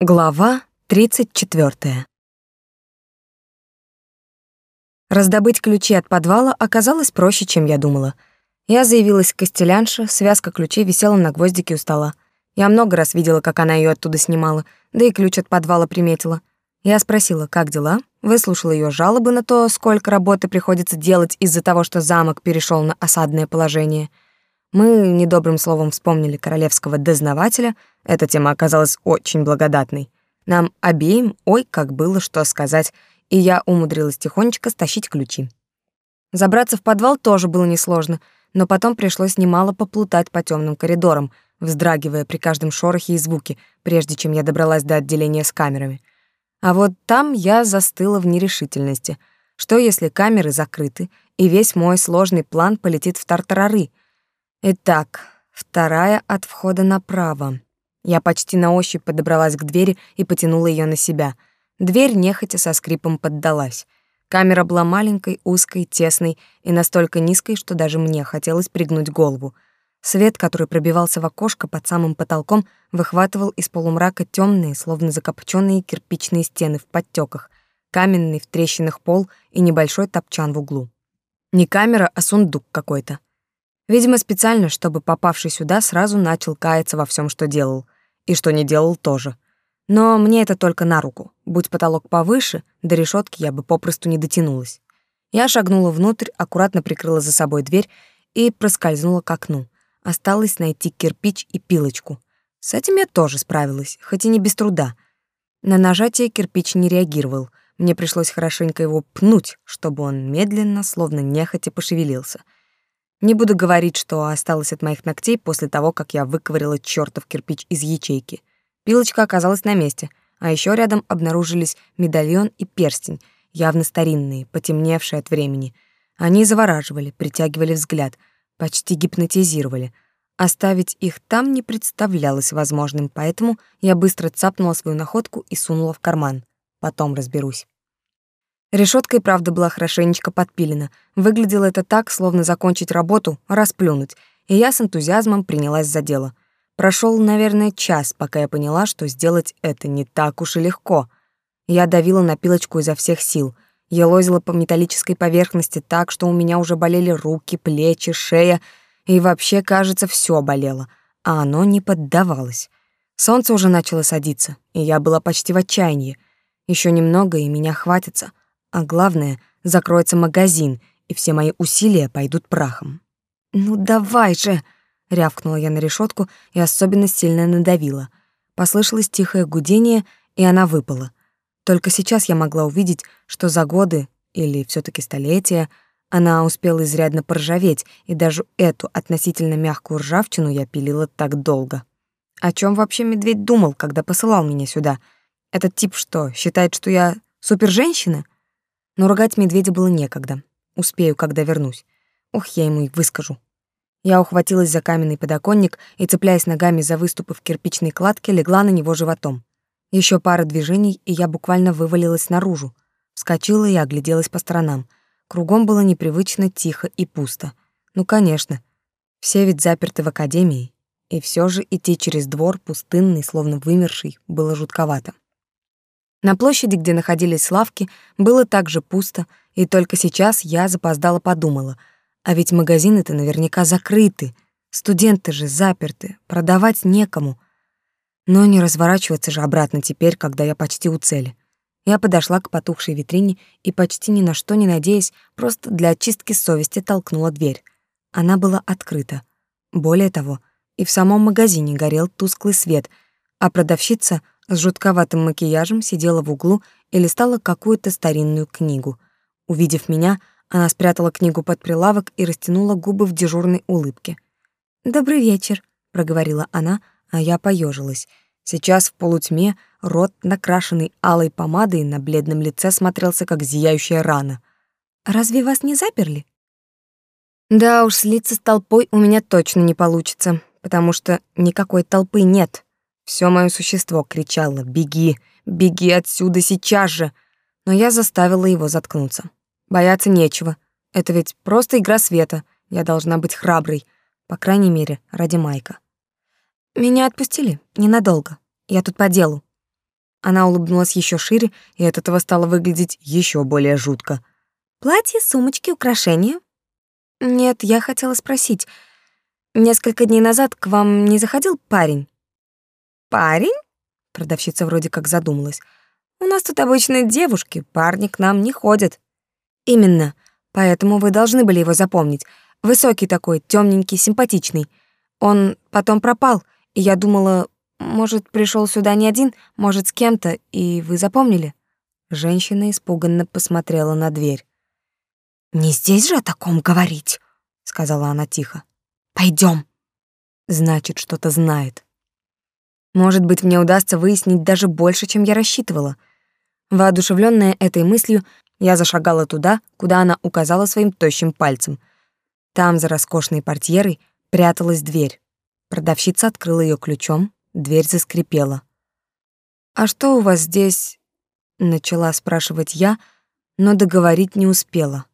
Глава 34. Раздобыть ключи от подвала оказалось проще, чем я думала. Я заявилась к костелянше, связка ключей висела на гвоздике у стола. Я много раз видела, как она ее оттуда снимала, да и ключ от подвала приметила. Я спросила, как дела, выслушала ее жалобы на то, сколько работы приходится делать из-за того, что замок перешел на осадное положение. Мы недобрым словом вспомнили королевского дознавателя — эта тема оказалась очень благодатной. Нам обеим ой как было что сказать, и я умудрилась тихонечко стащить ключи. Забраться в подвал тоже было несложно, но потом пришлось немало поплутать по темным коридорам, вздрагивая при каждом шорохе и звуке, прежде чем я добралась до отделения с камерами. А вот там я застыла в нерешительности. Что если камеры закрыты, и весь мой сложный план полетит в тартарары? Итак, вторая от входа направо. Я почти на ощупь подобралась к двери и потянула ее на себя. Дверь нехотя со скрипом поддалась. Камера была маленькой, узкой, тесной и настолько низкой, что даже мне хотелось пригнуть голову. Свет, который пробивался в окошко под самым потолком, выхватывал из полумрака темные, словно закопченные кирпичные стены в подтеках, каменный в трещинах пол и небольшой топчан в углу. Не камера, а сундук какой-то. Видимо, специально, чтобы попавший сюда сразу начал каяться во всем, что делал — и что не делал тоже. Но мне это только на руку. Будь потолок повыше, до решетки я бы попросту не дотянулась. Я шагнула внутрь, аккуратно прикрыла за собой дверь и проскользнула к окну. Осталось найти кирпич и пилочку. С этим я тоже справилась, хоть и не без труда. На нажатие кирпич не реагировал. Мне пришлось хорошенько его пнуть, чтобы он медленно, словно нехотя пошевелился — не буду говорить, что осталось от моих ногтей после того, как я выковыряла чёртов кирпич из ячейки. Пилочка оказалась на месте, а ещё рядом обнаружились медальон и перстень, явно старинные, потемневшие от времени. Они завораживали, притягивали взгляд, почти гипнотизировали. Оставить их там не представлялось возможным, поэтому я быстро цапнула свою находку и сунула в карман. Потом разберусь. Решетка и правда была хорошенечко подпилена. Выглядело это так, словно закончить работу, расплюнуть, и я с энтузиазмом принялась за дело. Прошел, наверное, час, пока я поняла, что сделать это не так уж и легко. Я давила на пилочку изо всех сил. Я лозила по металлической поверхности так, что у меня уже болели руки, плечи, шея, и вообще, кажется, все болело, а оно не поддавалось. Солнце уже начало садиться, и я была почти в отчаянии. Еще немного, и меня хватится. А главное, закроется магазин, и все мои усилия пойдут прахом. «Ну давай же!» — рявкнула я на решетку и особенно сильно надавила. Послышалось тихое гудение, и она выпала. Только сейчас я могла увидеть, что за годы, или все таки столетия, она успела изрядно поржаветь, и даже эту относительно мягкую ржавчину я пилила так долго. О чем вообще медведь думал, когда посылал меня сюда? Этот тип что, считает, что я суперженщина? Но ругать медведя было некогда. Успею, когда вернусь. Ух, я ему и выскажу. Я ухватилась за каменный подоконник и, цепляясь ногами за выступы в кирпичной кладке, легла на него животом. Еще пара движений, и я буквально вывалилась наружу. Вскочила и огляделась по сторонам. Кругом было непривычно тихо и пусто. Ну, конечно. Все ведь заперты в академии. И все же идти через двор, пустынный, словно вымерший, было жутковато. На площади, где находились лавки, было также пусто, и только сейчас я запоздала подумала, а ведь магазины-то наверняка закрыты, студенты же заперты, продавать некому. Но не разворачиваться же обратно теперь, когда я почти у цели. Я подошла к потухшей витрине и, почти ни на что не надеясь, просто для очистки совести толкнула дверь. Она была открыта. Более того, и в самом магазине горел тусклый свет, а продавщица — с жутковатым макияжем сидела в углу и листала какую-то старинную книгу. Увидев меня, она спрятала книгу под прилавок и растянула губы в дежурной улыбке. «Добрый вечер», — проговорила она, а я поежилась. Сейчас в полутьме рот, накрашенный алой помадой, на бледном лице смотрелся как зияющая рана. «Разве вас не заперли?» «Да уж, слиться с толпой у меня точно не получится, потому что никакой толпы нет», все мое существо кричало «Беги! Беги отсюда сейчас же!» Но я заставила его заткнуться. Бояться нечего. Это ведь просто игра света. Я должна быть храброй. По крайней мере, ради Майка. Меня отпустили. Ненадолго. Я тут по делу. Она улыбнулась еще шире, и от этого стало выглядеть еще более жутко. «Платье, сумочки, украшения?» «Нет, я хотела спросить. Несколько дней назад к вам не заходил парень?» «Парень?» Продавщица вроде как задумалась. «У нас тут обычные девушки, парни к нам не ходят». «Именно. Поэтому вы должны были его запомнить. Высокий такой, темненький, симпатичный. Он потом пропал, и я думала, может, пришел сюда не один, может, с кем-то, и вы запомнили?» Женщина испуганно посмотрела на дверь. «Не здесь же о таком говорить», — сказала она тихо. Пойдем. Значит, что-то знает. Может быть, мне удастся выяснить даже больше, чем я рассчитывала. Воодушевленная этой мыслью, я зашагала туда, куда она указала своим тощим пальцем. Там, за роскошной портьерой, пряталась дверь. Продавщица открыла ее ключом, дверь заскрипела. «А что у вас здесь?» — начала спрашивать я, но договорить не успела.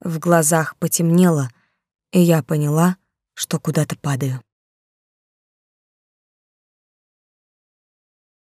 В глазах потемнело, и я поняла, что куда-то падаю.